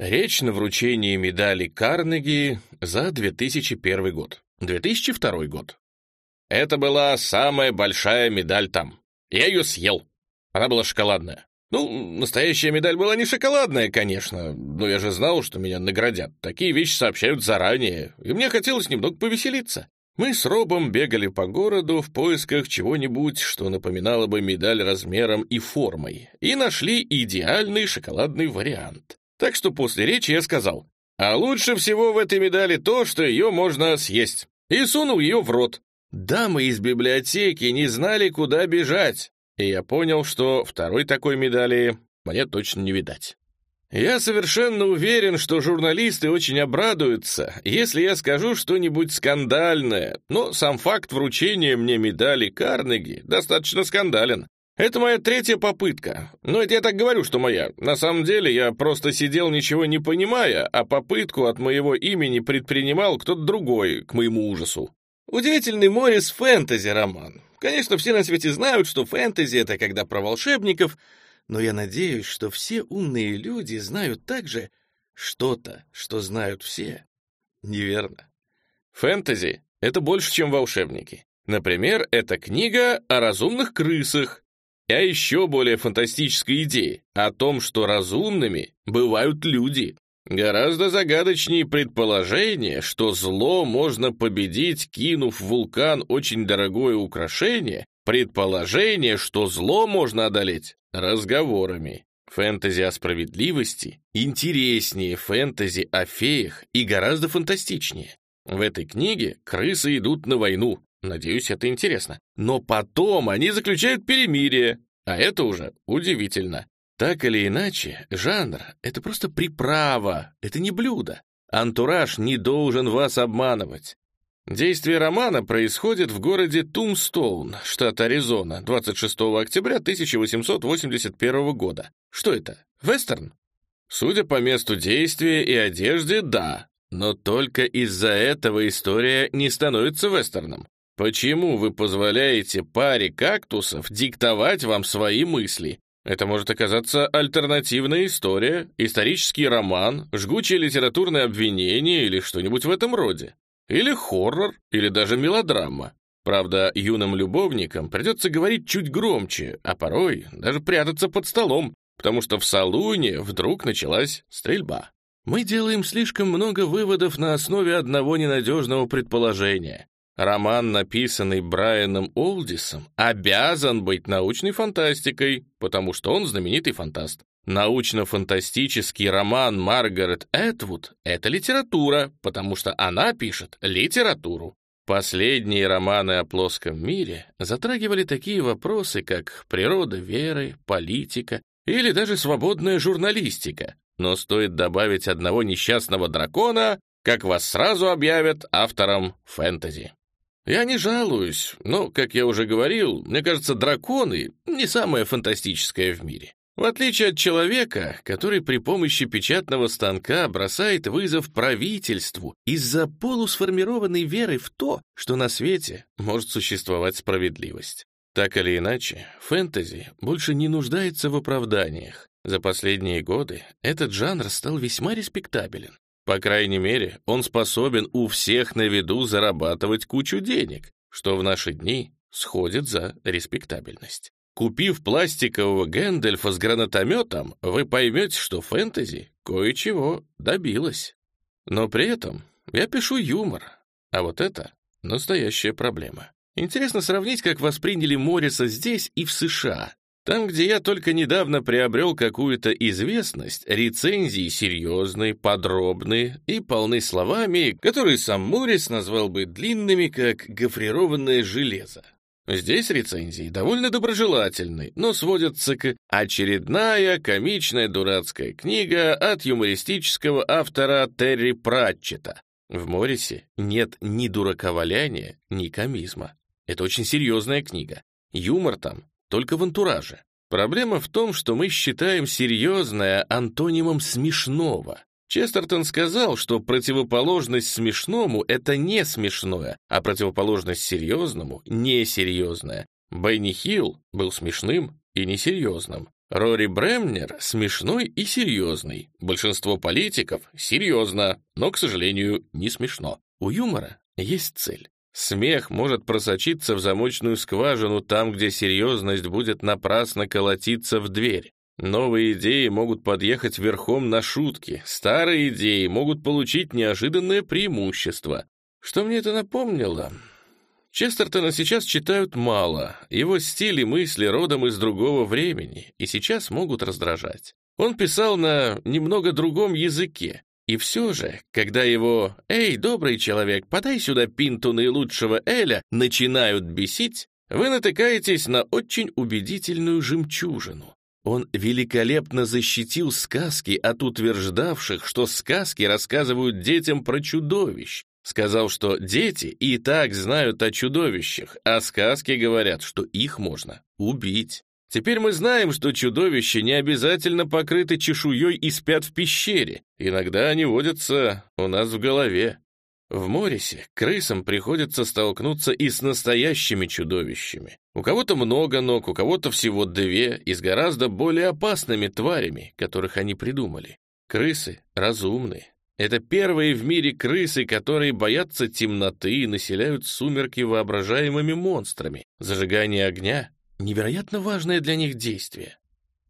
Речь на вручении медали Карнеги за 2001 год. 2002 год. Это была самая большая медаль там. Я ее съел. Она была шоколадная. Ну, настоящая медаль была не шоколадная, конечно, но я же знал, что меня наградят. Такие вещи сообщают заранее, и мне хотелось немного повеселиться. Мы с Робом бегали по городу в поисках чего-нибудь, что напоминало бы медаль размером и формой, и нашли идеальный шоколадный вариант. Так что после речи я сказал, а лучше всего в этой медали то, что ее можно съесть. И сунул ее в рот. Дамы из библиотеки не знали, куда бежать. И я понял, что второй такой медали мне точно не видать. Я совершенно уверен, что журналисты очень обрадуются, если я скажу что-нибудь скандальное, но сам факт вручения мне медали Карнеги достаточно скандален. Это моя третья попытка. Но это я так говорю, что моя. На самом деле я просто сидел, ничего не понимая, а попытку от моего имени предпринимал кто-то другой, к моему ужасу. Удивительный Морис фэнтези-роман. Конечно, все на свете знают, что фэнтези — это когда про волшебников, но я надеюсь, что все умные люди знают также что-то, что знают все. Неверно. Фэнтези — это больше, чем волшебники. Например, это книга о разумных крысах, а еще более фантастической идеи о том, что разумными бывают люди. Гораздо загадочнее предположение, что зло можно победить, кинув в вулкан очень дорогое украшение, предположение, что зло можно одолеть разговорами. Фэнтези о справедливости интереснее фэнтези о феях и гораздо фантастичнее. В этой книге крысы идут на войну, Надеюсь, это интересно. Но потом они заключают перемирие, а это уже удивительно. Так или иначе, жанр — это просто приправа, это не блюдо. Антураж не должен вас обманывать. Действие романа происходит в городе Тумстоун, штат Аризона, 26 октября 1881 года. Что это? Вестерн? Судя по месту действия и одежде, да. Но только из-за этого история не становится вестерном. Почему вы позволяете паре кактусов диктовать вам свои мысли? Это может оказаться альтернативная история, исторический роман, жгучее литературное обвинение или что-нибудь в этом роде. Или хоррор, или даже мелодрама. Правда, юным любовникам придется говорить чуть громче, а порой даже прятаться под столом, потому что в салуне вдруг началась стрельба. Мы делаем слишком много выводов на основе одного ненадежного предположения. Роман, написанный Брайаном Олдисом, обязан быть научной фантастикой, потому что он знаменитый фантаст. Научно-фантастический роман Маргарет Этвуд — это литература, потому что она пишет литературу. Последние романы о плоском мире затрагивали такие вопросы, как природа веры, политика или даже свободная журналистика. Но стоит добавить одного несчастного дракона, как вас сразу объявят автором фэнтези. Я не жалуюсь, но, как я уже говорил, мне кажется, драконы — не самое фантастическое в мире. В отличие от человека, который при помощи печатного станка бросает вызов правительству из-за полусформированной веры в то, что на свете может существовать справедливость. Так или иначе, фэнтези больше не нуждается в оправданиях. За последние годы этот жанр стал весьма респектабелен. По крайней мере, он способен у всех на виду зарабатывать кучу денег, что в наши дни сходит за респектабельность. Купив пластикового Гэндальфа с гранатометом, вы поймете, что фэнтези кое-чего добилась. Но при этом я пишу юмор, а вот это настоящая проблема. Интересно сравнить, как восприняли Морриса здесь и в США. Там, где я только недавно приобрел какую-то известность, рецензии серьезные, подробные и полны словами, которые сам Моррис назвал бы длинными, как гофрированное железо. Здесь рецензии довольно доброжелательны, но сводятся к «очередная комичная дурацкая книга от юмористического автора Терри Пратчета». В Моррисе нет ни дураковаляния, ни комизма. Это очень серьезная книга. Юмор там только в антураже. Проблема в том, что мы считаем серьезное антонимом смешного. Честертон сказал, что противоположность смешному — это не смешное, а противоположность серьезному — несерьезное. Бенни Хилл был смешным и несерьезным. Рори Бремнер смешной и серьезный. Большинство политиков серьезно, но, к сожалению, не смешно. У юмора есть цель. Смех может просочиться в замочную скважину там, где серьезность будет напрасно колотиться в дверь. Новые идеи могут подъехать верхом на шутки, старые идеи могут получить неожиданное преимущество. Что мне это напомнило? Честертона сейчас читают мало, его стиль и мысли родом из другого времени, и сейчас могут раздражать. Он писал на немного другом языке, и все же, когда его «Эй, добрый человек, подай сюда пинту наилучшего Эля» начинают бесить, вы натыкаетесь на очень убедительную жемчужину. Он великолепно защитил сказки от утверждавших, что сказки рассказывают детям про чудовищ, Сказал, что дети и так знают о чудовищах, а сказки говорят, что их можно убить. Теперь мы знаем, что чудовища не обязательно покрыты чешуей и спят в пещере. Иногда они водятся у нас в голове. В Морисе крысам приходится столкнуться и с настоящими чудовищами. У кого-то много ног, у кого-то всего две, и с гораздо более опасными тварями, которых они придумали. Крысы разумные, это первые в мире крысы, которые боятся темноты и населяют сумерки воображаемыми монстрами. Зажигание огня — невероятно важное для них действие.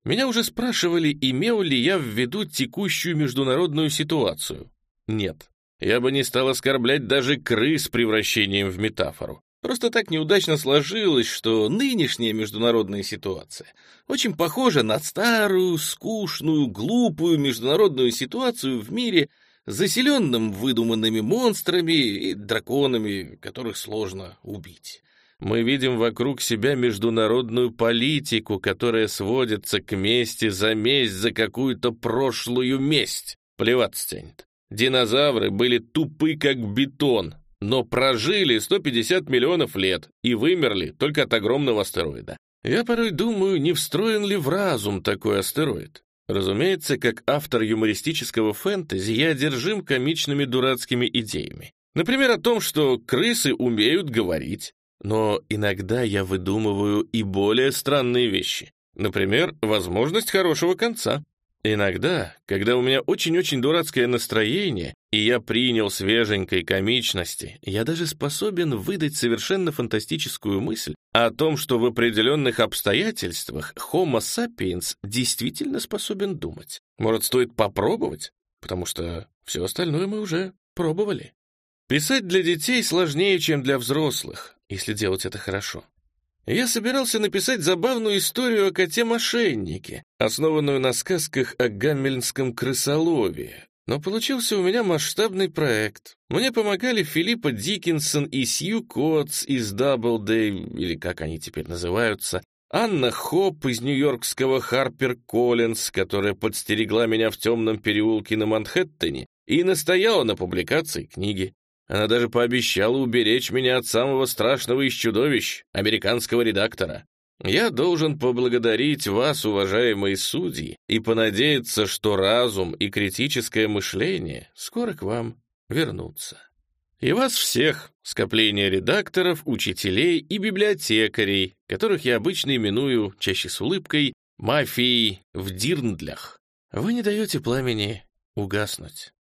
Меня уже спрашивали, имел ли я в виду текущую международную ситуацию. Нет, я бы не стал оскорблять даже крыс превращением в метафору. Просто так неудачно сложилось, что нынешняя международная ситуация очень похожа на старую, скучную, глупую международную ситуацию в мире, заселенным выдуманными монстрами и драконами, которых сложно убить. Мы видим вокруг себя международную политику, которая сводится к мести за месть за какую-то прошлую месть. Плеваться тянет. Динозавры были тупы, как бетон, но прожили 150 миллионов лет и вымерли только от огромного астероида. Я порой думаю, не встроен ли в разум такой астероид. Разумеется, как автор юмористического фэнтези, я одержим комичными дурацкими идеями. Например, о том, что крысы умеют говорить. Но иногда я выдумываю и более странные вещи. Например, возможность хорошего конца. Иногда, когда у меня очень-очень дурацкое настроение, и я принял свеженькой комичности, я даже способен выдать совершенно фантастическую мысль о том, что в определенных обстоятельствах Homo sapiens действительно способен думать. Может, стоит попробовать? Потому что все остальное мы уже пробовали. Писать для детей сложнее, чем для взрослых, если делать это хорошо. Я собирался написать забавную историю о коте-мошеннике, основанную на сказках о гаммельнском крысолове, но получился у меня масштабный проект. Мне помогали Филиппа Диккенсон и Сью Котс из Даблдей, или как они теперь называются, Анна Хоп из нью-йоркского Харпер Коллинз, которая подстерегла меня в темном переулке на Манхэттене и настояла на публикации книги. Она даже пообещала уберечь меня от самого страшного из чудовищ, американского редактора. Я должен поблагодарить вас, уважаемые судьи, и понадеяться, что разум и критическое мышление скоро к вам вернутся. И вас всех, скопление редакторов, учителей и библиотекарей, которых я обычно именую, чаще с улыбкой, мафией в дирндлях. Вы не даете пламени угаснуть.